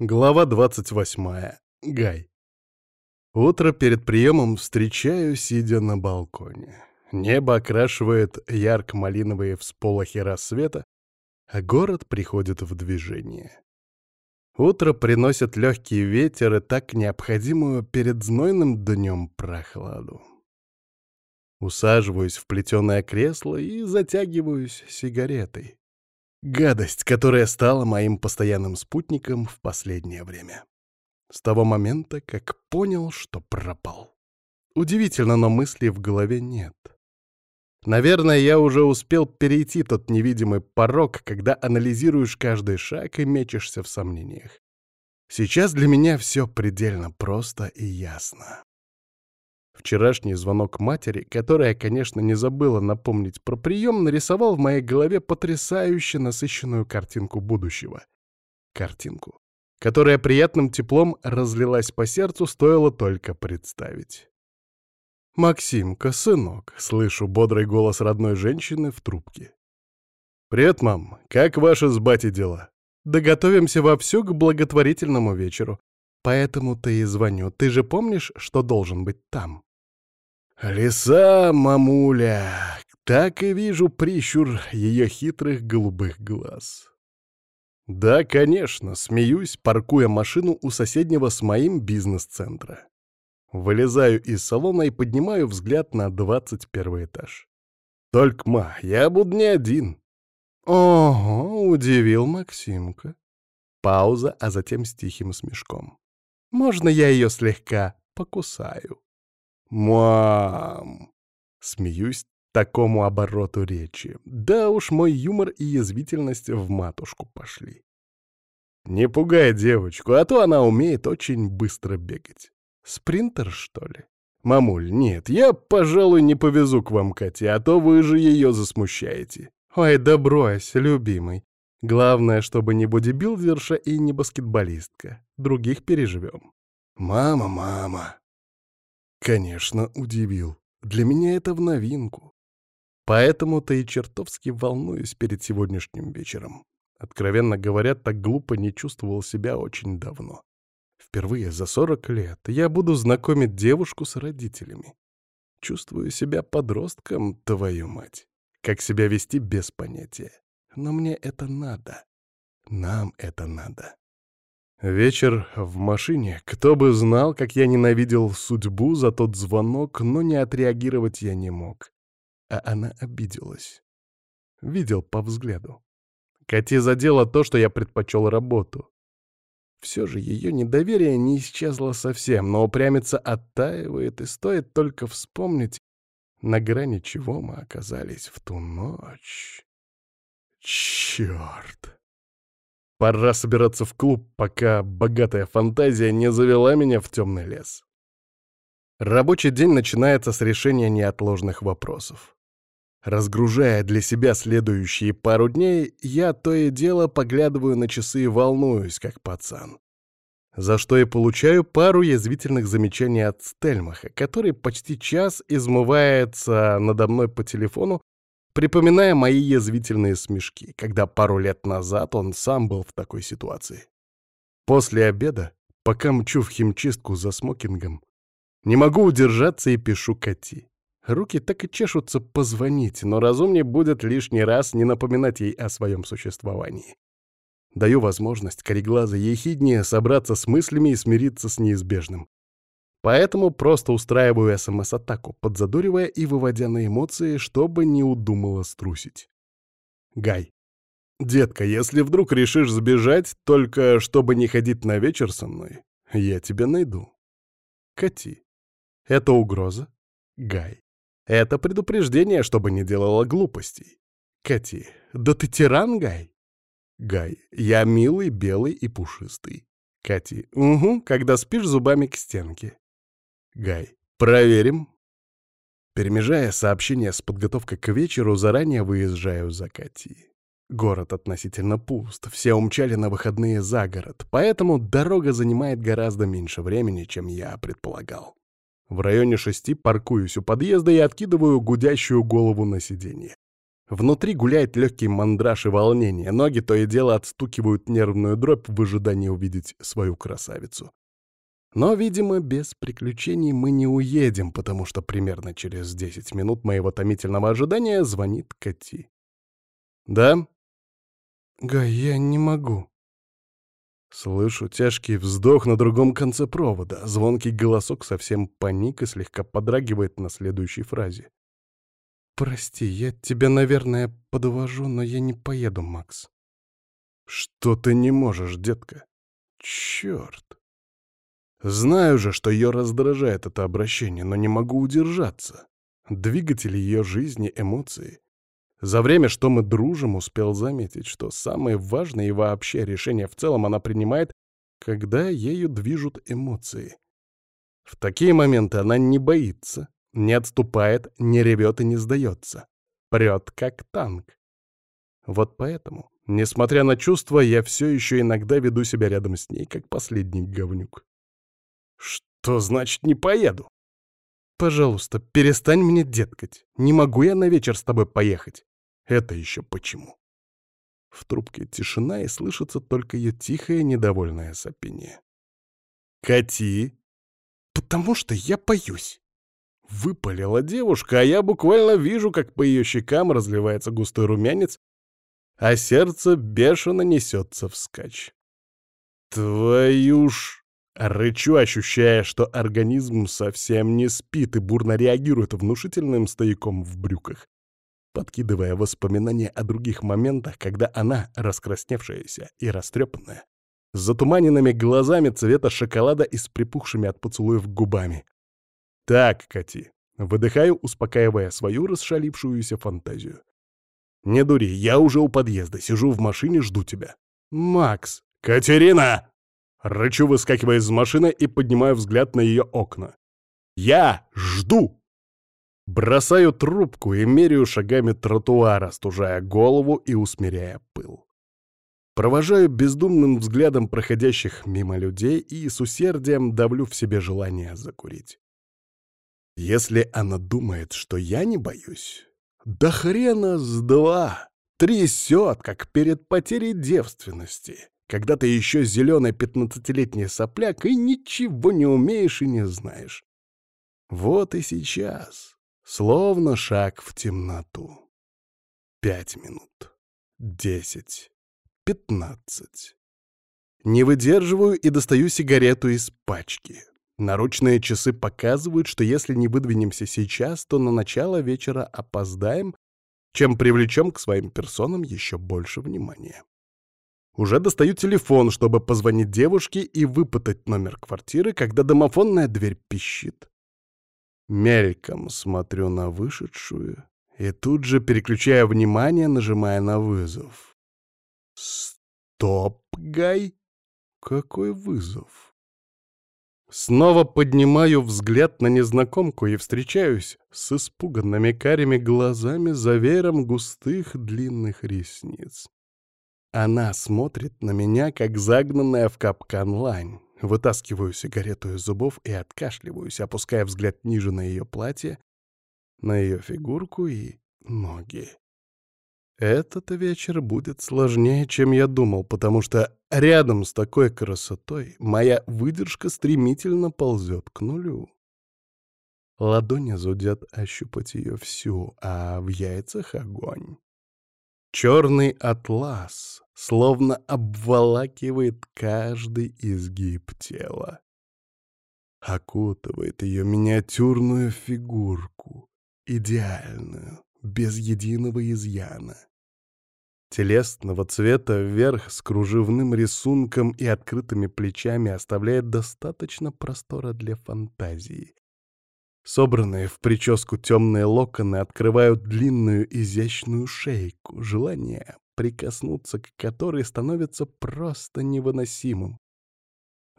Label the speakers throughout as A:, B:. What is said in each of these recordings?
A: Глава 28. Гай. Утро перед приемом встречаю, сидя на балконе. Небо окрашивает ярко-малиновые всполохи рассвета, а город приходит в движение. Утро приносит легкий ветер и так необходимую перед знойным днем прохладу. Усаживаюсь в плетеное кресло и затягиваюсь сигаретой. Гадость, которая стала моим постоянным спутником в последнее время. С того момента, как понял, что пропал. Удивительно, но мыслей в голове нет. Наверное, я уже успел перейти тот невидимый порог, когда анализируешь каждый шаг и мечешься в сомнениях. Сейчас для меня все предельно просто и ясно. Вчерашний звонок матери, которая, конечно, не забыла напомнить про прием, нарисовал в моей голове потрясающе насыщенную картинку будущего. Картинку, которая приятным теплом разлилась по сердцу, стоило только представить. «Максимка, сынок», — слышу бодрый голос родной женщины в трубке. «Привет, мам. Как ваши с батей дела?» «Да готовимся вовсю к благотворительному вечеру. Поэтому-то и звоню. Ты же помнишь, что должен быть там?» «Лиса, мамуля!» Так и вижу прищур ее хитрых голубых глаз. Да, конечно, смеюсь, паркуя машину у соседнего с моим бизнес-центра. Вылезаю из салона и поднимаю взгляд на двадцать первый этаж. Только, ма, я буду не один. Ого, удивил Максимка. Пауза, а затем с тихим смешком. Можно я ее слегка покусаю? «Мам!» Смеюсь такому обороту речи. Да уж мой юмор и язвительность в матушку пошли. Не пугай девочку, а то она умеет очень быстро бегать. Спринтер, что ли? Мамуль, нет, я, пожалуй, не повезу к вам Кате, а то вы же ее засмущаете. Ой, да брось, любимый. Главное, чтобы не бодибилдерша и не баскетболистка. Других переживем. Мама, мама. Конечно, удивил. Для меня это в новинку. Поэтому-то и чертовски волнуюсь перед сегодняшним вечером. Откровенно говоря, так глупо не чувствовал себя очень давно. Впервые за 40 лет я буду знакомить девушку с родителями. Чувствую себя подростком, твою мать. Как себя вести без понятия. Но мне это надо. Нам это надо. Вечер в машине. Кто бы знал, как я ненавидел судьбу за тот звонок, но не отреагировать я не мог. А она обиделась. Видел по взгляду. Кати задело то, что я предпочел работу. Все же ее недоверие не исчезло совсем, но упрямиться оттаивает, и стоит только вспомнить, на грани чего мы оказались в ту ночь. Черт! Пора собираться в клуб, пока богатая фантазия не завела меня в темный лес. Рабочий день начинается с решения неотложных вопросов. Разгружая для себя следующие пару дней, я то и дело поглядываю на часы и волнуюсь, как пацан. За что и получаю пару язвительных замечаний от Стельмаха, который почти час измывается надо мной по телефону, припоминая мои язвительные смешки, когда пару лет назад он сам был в такой ситуации. После обеда, пока мчу в химчистку за смокингом, не могу удержаться и пишу Кати. Руки так и чешутся позвонить, но разумнее будет лишний раз не напоминать ей о своем существовании. Даю возможность кореглазой ехиднее собраться с мыслями и смириться с неизбежным. Поэтому просто устраиваю СМС-атаку, подзадоривая и выводя на эмоции, чтобы не удумала струсить. Гай. «Детка, если вдруг решишь сбежать, только чтобы не ходить на вечер со мной, я тебя найду». Кати. Это угроза? Гай. Это предупреждение, чтобы не делала глупостей. Кати. Да ты тиран, Гай? Гай. Я милый, белый и пушистый. Кати. Угу, когда спишь зубами к стенке. Гай. Проверим. Перемежая сообщение с подготовкой к вечеру, заранее выезжаю за Кати. Город относительно пуст, все умчали на выходные за город, поэтому дорога занимает гораздо меньше времени, чем я предполагал. В районе шести паркуюсь у подъезда и откидываю гудящую голову на сиденье. Внутри гуляет легкий мандраж и волнение, ноги то и дело отстукивают нервную дробь в ожидании увидеть свою красавицу. Но, видимо, без приключений мы не уедем, потому что примерно через 10 минут моего томительного ожидания звонит Кати. «Да?» «Гай, я не могу». Слышу тяжкий вздох на другом конце провода. Звонкий голосок совсем паник и слегка подрагивает на следующей фразе. «Прости, я тебя, наверное, подвожу, но я не поеду, Макс». «Что ты не можешь, детка? Черт!» Знаю же, что ее раздражает это обращение, но не могу удержаться. Двигатель ее жизни — эмоции. За время, что мы дружим, успел заметить, что самые важные и вообще решения в целом она принимает, когда ею движут эмоции. В такие моменты она не боится, не отступает, не ревет и не сдается. Прет, как танк. Вот поэтому, несмотря на чувства, я все еще иногда веду себя рядом с ней, как последний говнюк. Что значит не поеду? Пожалуйста, перестань мне деткать. Не могу я на вечер с тобой поехать. Это еще почему? В трубке тишина, и слышится только ее тихое недовольное сопение. «Кати!» «Потому что я боюсь!» Выпалила девушка, а я буквально вижу, как по ее щекам разливается густой румянец, а сердце бешено несется вскачь. «Твою ж...» Рычу, ощущая, что организм совсем не спит и бурно реагирует внушительным стояком в брюках, подкидывая воспоминания о других моментах, когда она, раскрасневшаяся и растрепанная, с затуманенными глазами цвета шоколада и с припухшими от поцелуев губами, «Так, Кати», — выдыхаю, успокаивая свою расшалившуюся фантазию. «Не дури, я уже у подъезда, сижу в машине, жду тебя». «Макс!» «Катерина!» Рычу, выскакивая из машины и поднимаю взгляд на ее окна. «Я жду!» Бросаю трубку и меряю шагами тротуара, стужая голову и усмиряя пыл. Провожаю бездумным взглядом проходящих мимо людей и с усердием давлю в себе желание закурить. Если она думает, что я не боюсь, да хрена с два, трясет, как перед потерей девственности, когда ты еще зеленый пятнадцатилетний сопляк и ничего не умеешь и не знаешь. Вот и сейчас, словно шаг в темноту. Пять минут, десять, пятнадцать. Не выдерживаю и достаю сигарету из пачки. Наручные часы показывают, что если не выдвинемся сейчас, то на начало вечера опоздаем, чем привлечем к своим персонам еще больше внимания. Уже достаю телефон, чтобы позвонить девушке и выпытать номер квартиры, когда домофонная дверь пищит. Мельком смотрю на вышедшую и тут же, переключая внимание, нажимая на вызов. Стоп, Гай! Какой вызов? Снова поднимаю взгляд на незнакомку и встречаюсь с испуганными карими глазами за веером густых длинных ресниц. Она смотрит на меня, как загнанная в капкан лань. Вытаскиваю сигарету из зубов и откашливаюсь, опуская взгляд ниже на ее платье, на ее фигурку и ноги. Этот вечер будет сложнее, чем я думал, потому что рядом с такой красотой моя выдержка стремительно ползет к нулю. Ладони зудят ощупать ее всю, а в яйцах огонь. Черный атлас словно обволакивает каждый изгиб тела. Окутывает ее миниатюрную фигурку, идеальную, без единого изъяна. Телесного цвета вверх с кружевным рисунком и открытыми плечами оставляет достаточно простора для фантазии. Собранные в прическу темные локоны открывают длинную изящную шейку, желание прикоснуться к которой становится просто невыносимым.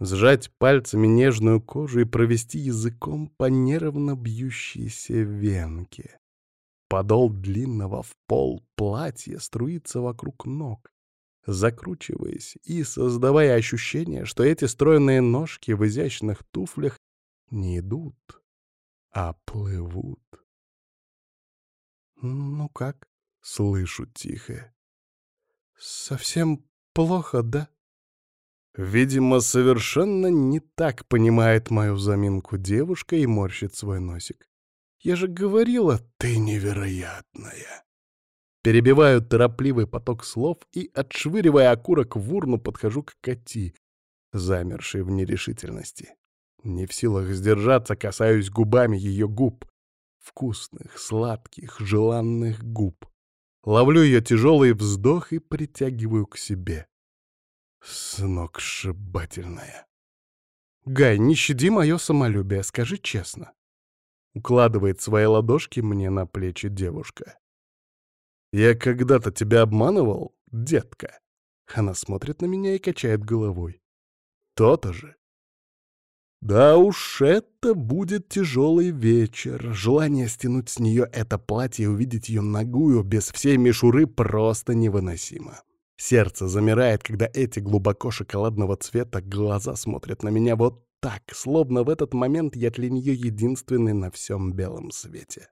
A: Сжать пальцами нежную кожу и провести языком по нервно бьющейся венке. Подол длинного в пол платья струится вокруг ног, закручиваясь и создавая ощущение, что эти стройные ножки в изящных туфлях не идут, а плывут. «Ну как?» — Слышу тихо.
B: «Совсем плохо, да?»
A: Видимо, совершенно не так понимает мою заминку девушка и морщит свой носик. «Я же говорила, ты невероятная!» Перебиваю торопливый поток слов и, отшвыривая окурок в урну, подхожу к Кати, замершей в нерешительности. Не в силах сдержаться, касаюсь губами ее губ. Вкусных, сладких, желанных губ. Ловлю ее тяжелый вздох и притягиваю к себе. Сногсшибательная.
B: «Гай, не щади мое самолюбие, скажи честно».
A: Укладывает свои ладошки мне на плечи девушка. «Я когда-то тебя обманывал, детка?» Она смотрит на меня и качает головой. «То-то же». Да уж, это будет тяжелый вечер. Желание стянуть с нее это платье и увидеть ее ногую без всей мишуры просто невыносимо. Сердце замирает, когда эти глубоко шоколадного цвета глаза смотрят на меня вот так, словно в этот момент я для нее единственный на всем белом свете.